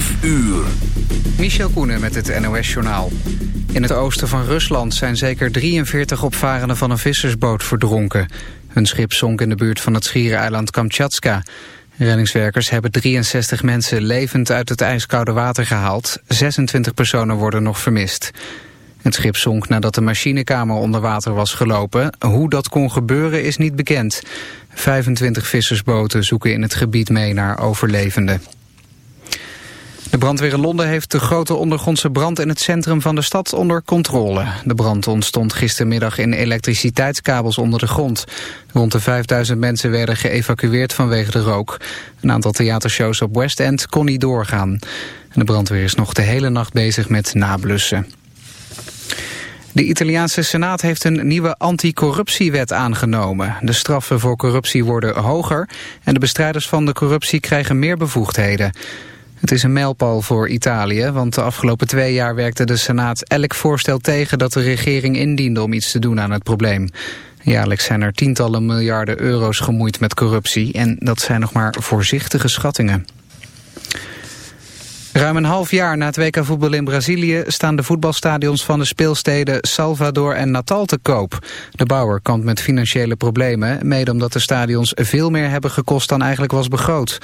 5 uur. Michel Koenen met het NOS-journaal. In het oosten van Rusland zijn zeker 43 opvarenden van een vissersboot verdronken. Hun schip zonk in de buurt van het schiereiland Kamtjatka. Reddingswerkers hebben 63 mensen levend uit het ijskoude water gehaald. 26 personen worden nog vermist. Het schip zonk nadat de machinekamer onder water was gelopen. Hoe dat kon gebeuren is niet bekend. 25 vissersboten zoeken in het gebied mee naar overlevenden. De brandweer in Londen heeft de grote ondergrondse brand in het centrum van de stad onder controle. De brand ontstond gistermiddag in elektriciteitskabels onder de grond. Rond de 5000 mensen werden geëvacueerd vanwege de rook. Een aantal theatershows op West End kon niet doorgaan. de brandweer is nog de hele nacht bezig met nablussen. De Italiaanse Senaat heeft een nieuwe anticorruptiewet aangenomen. De straffen voor corruptie worden hoger en de bestrijders van de corruptie krijgen meer bevoegdheden. Het is een mijlpaal voor Italië, want de afgelopen twee jaar werkte de Senaat elk voorstel tegen dat de regering indiende om iets te doen aan het probleem. Jaarlijks zijn er tientallen miljarden euro's gemoeid met corruptie en dat zijn nog maar voorzichtige schattingen. Ruim een half jaar na het WK voetbal in Brazilië staan de voetbalstadions van de speelsteden Salvador en Natal te koop. De bouwer kampt met financiële problemen, mede omdat de stadions veel meer hebben gekost dan eigenlijk was begroot.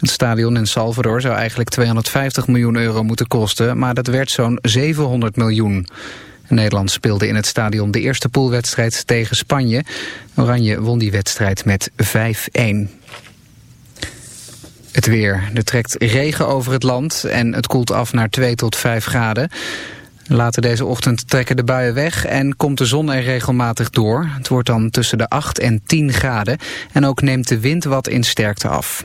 Het stadion in Salvador zou eigenlijk 250 miljoen euro moeten kosten, maar dat werd zo'n 700 miljoen. Nederland speelde in het stadion de eerste poolwedstrijd tegen Spanje. Oranje won die wedstrijd met 5-1. Het weer. Er trekt regen over het land en het koelt af naar 2 tot 5 graden. Later deze ochtend trekken de buien weg en komt de zon er regelmatig door. Het wordt dan tussen de 8 en 10 graden en ook neemt de wind wat in sterkte af.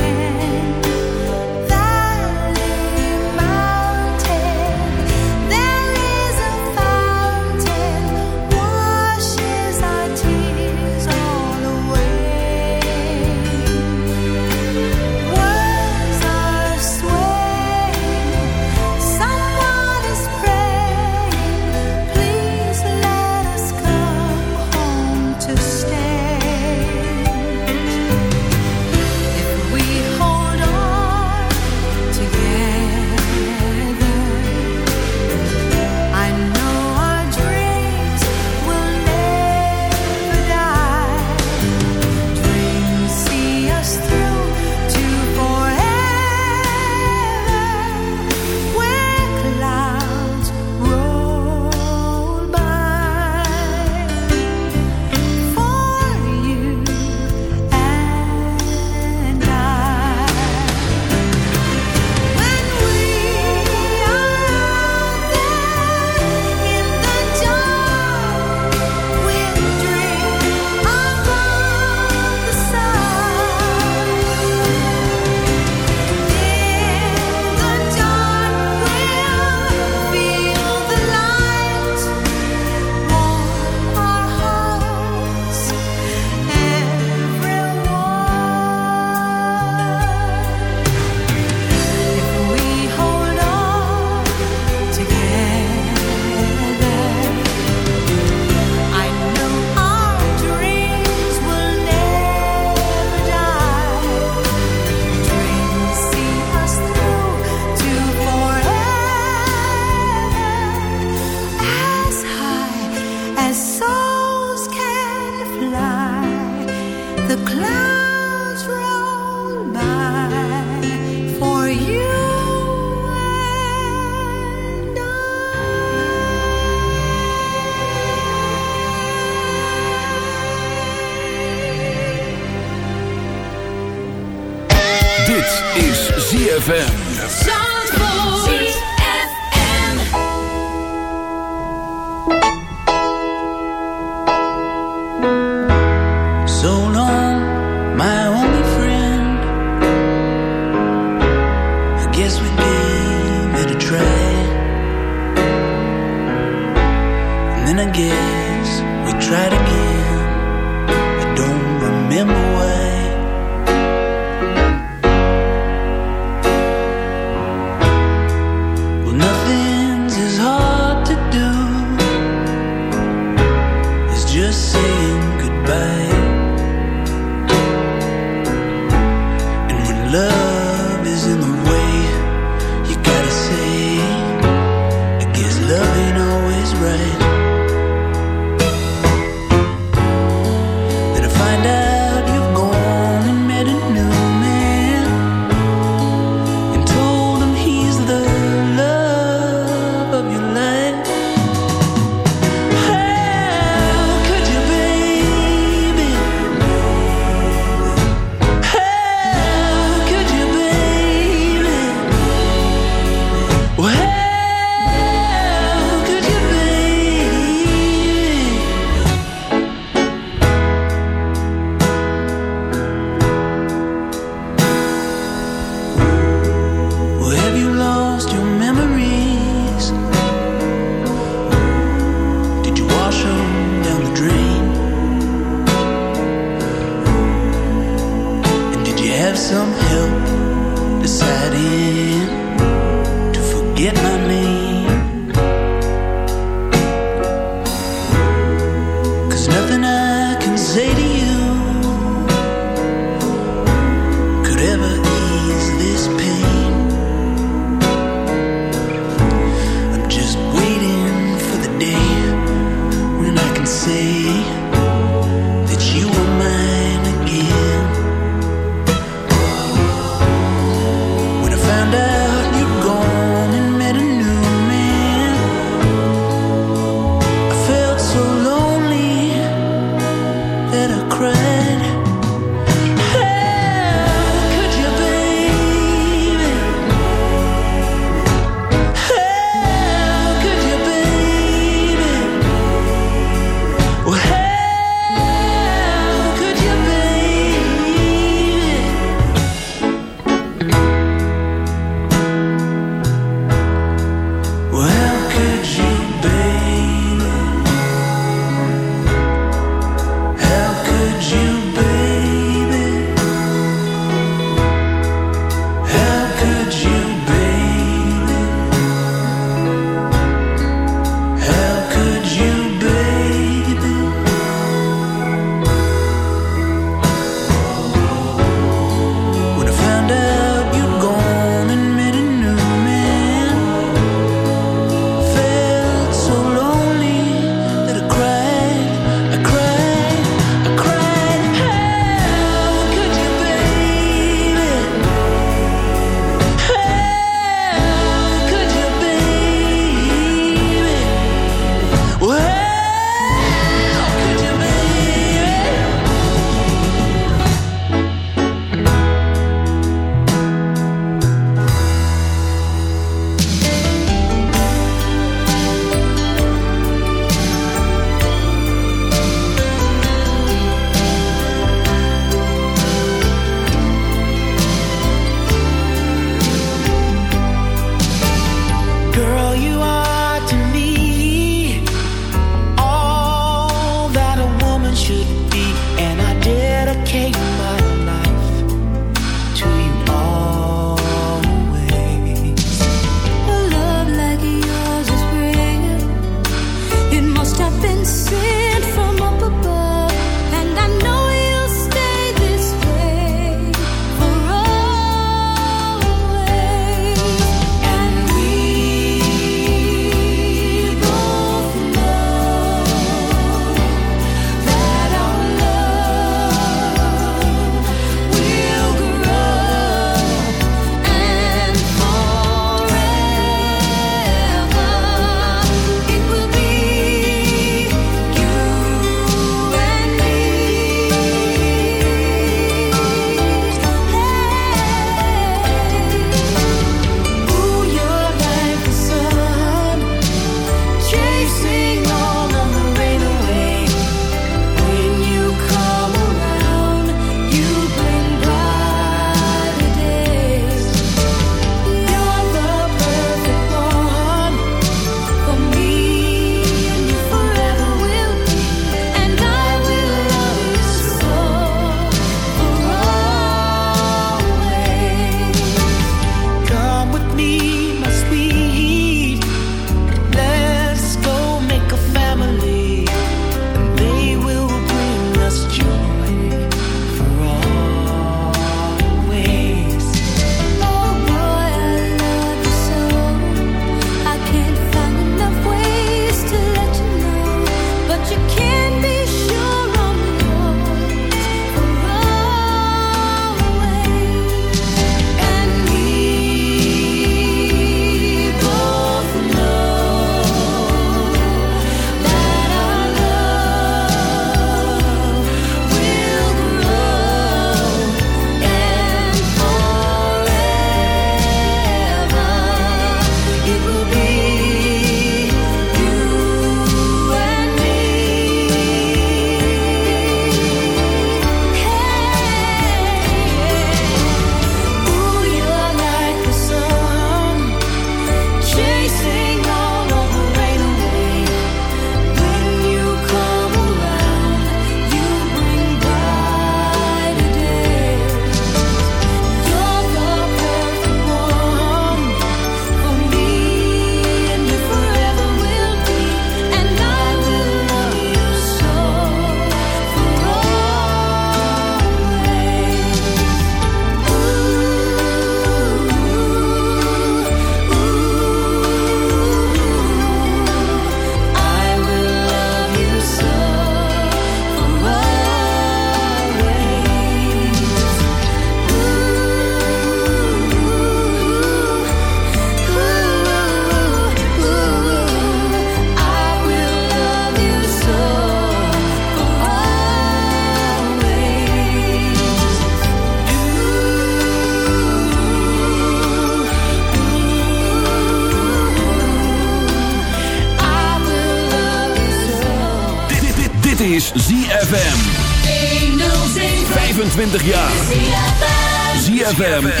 ZFM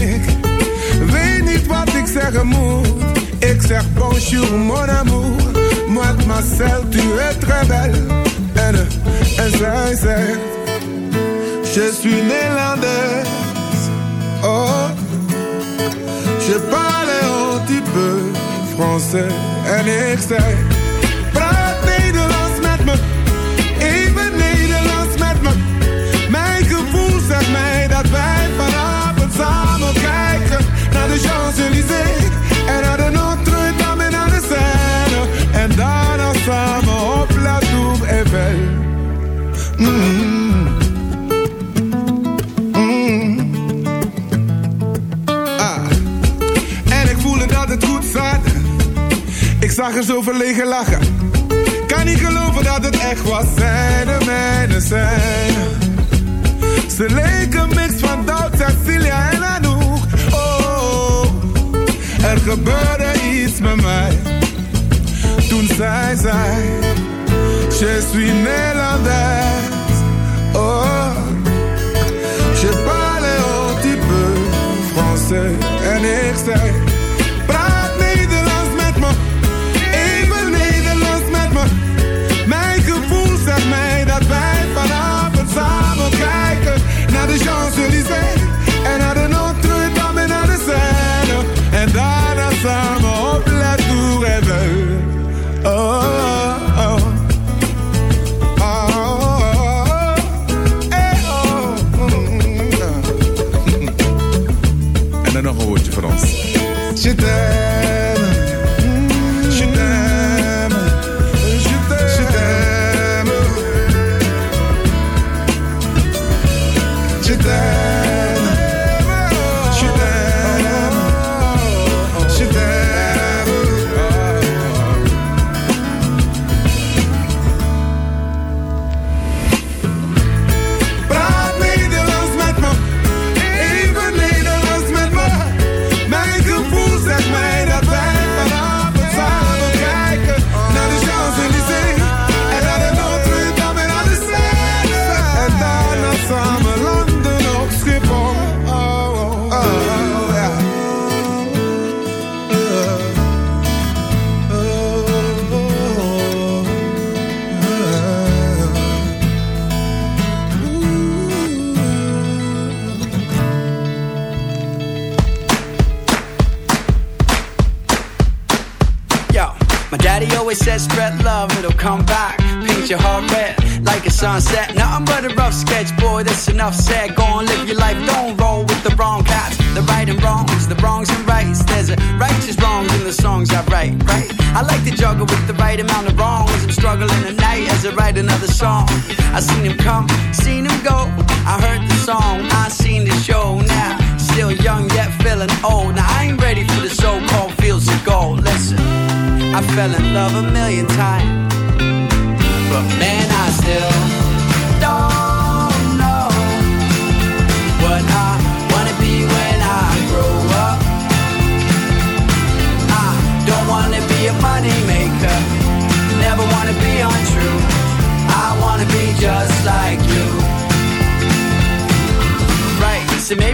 Ik weet niet wat ik zeggen moet. Ik zeg bonjour mon amour, mademoiselle tu es très belle. En, en zij zegt, je suis néerlandaise. Oh, je parle un petit peu français. En ik zei, En naar de Notre-Dame naar de Seine. En daarna samen op La Tour Eiffel. Mm. Mm. Ah. En ik voelde dat het goed zat. Ik zag er zo verlegen lachen. Kan niet geloven dat het echt was. Zij de mijne zijn. Ze leken mix van Doubt, Cecilia en er gebeurde iets met mij. Toen zij zei, je suis Nederlands. Oh, je parle un petit peu. En ik zei, praat Nederlands met me. Even Nederlands met me. Mijn gevoel zegt mij dat wij vanavond samen kijken naar de Champs-Élysées Je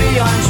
Never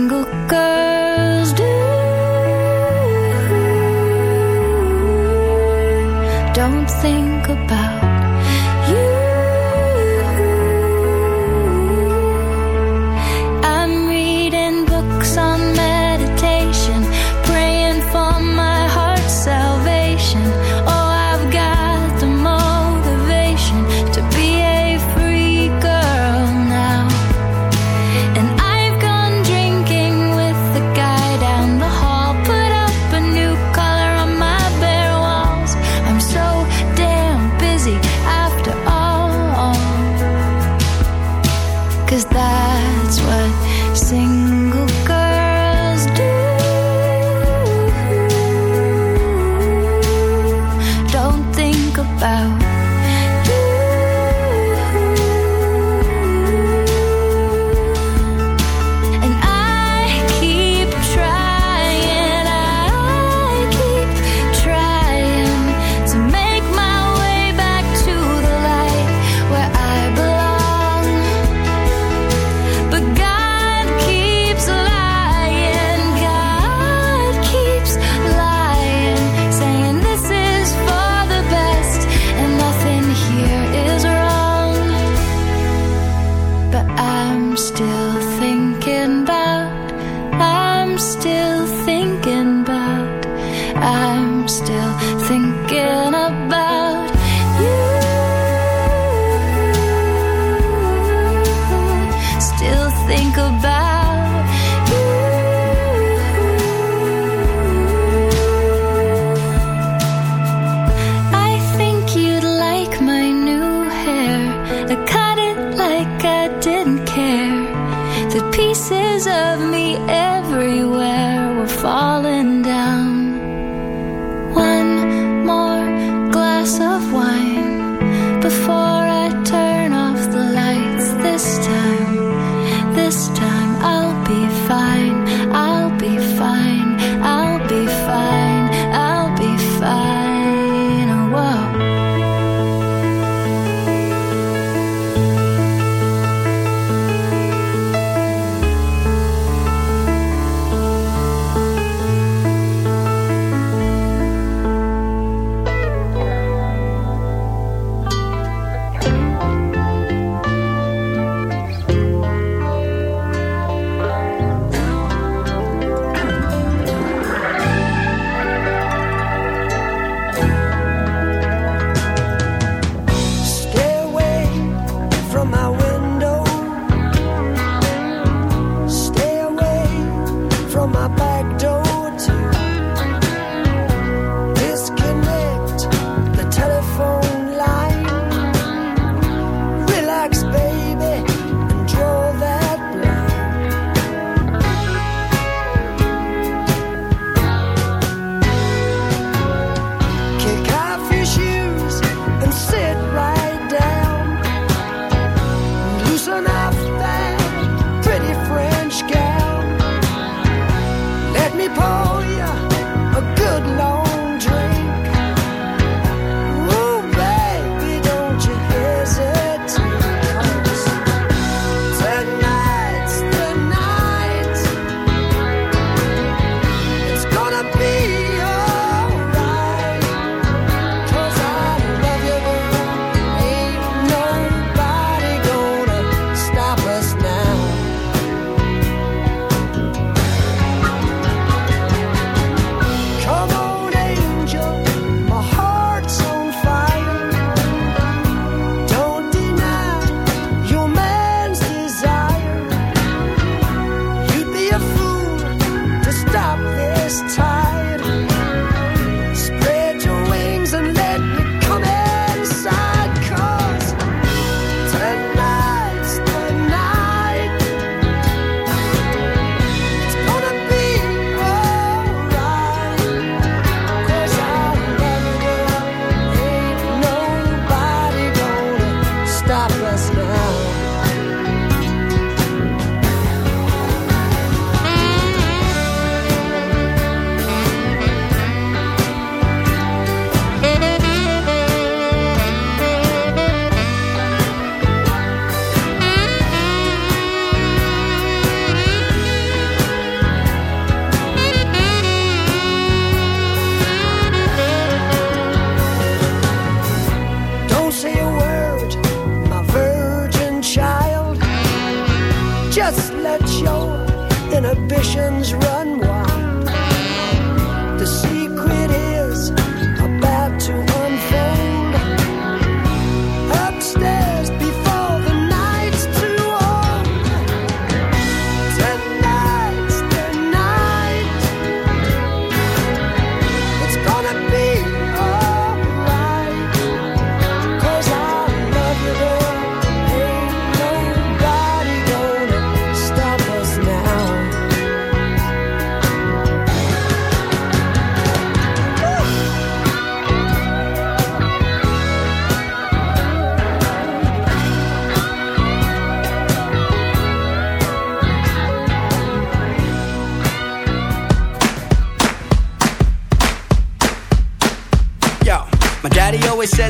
ambitions run